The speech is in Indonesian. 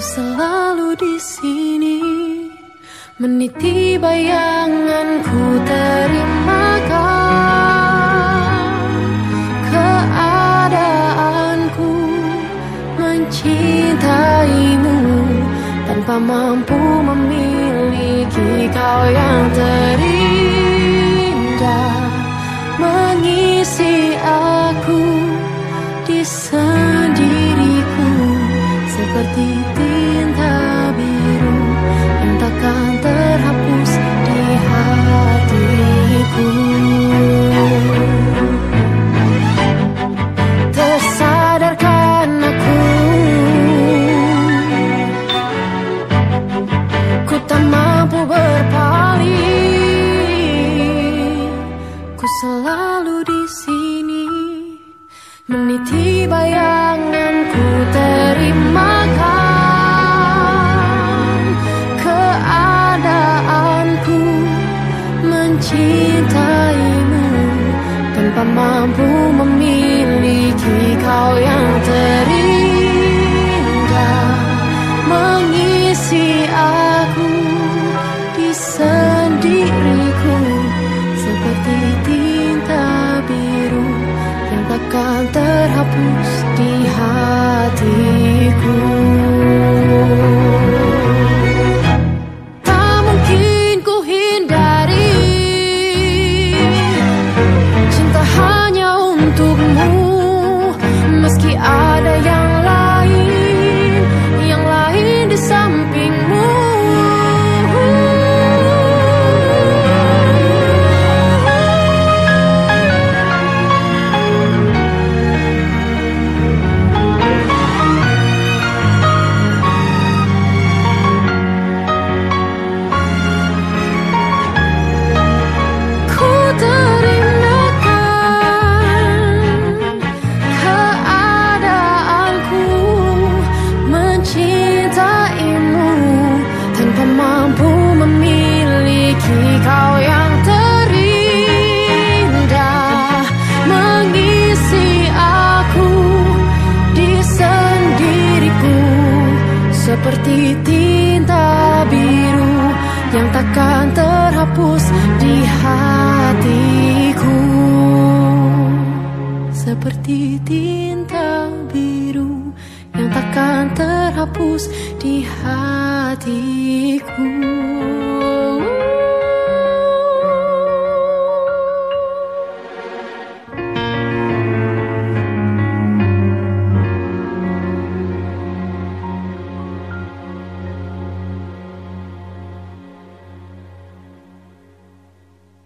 selalu di sini. Meniti bayanganku terimakan Keadaanku Mencintaimu. Tanpa mampu memiliki kau yang terindah. Mengisi aku sendiriku. Seperti tinta mencintaimu. Tanpa mampu memiliki kau yang terindah. Mengisi aku di sendiriku. Seperti tinta biru yang takkan terhapus di hatiku untukmu Meski ada yang seperti tinta biru yang takkan terhapus di hatiku. Seperti tinta biru yang takkan terhapus di hatiku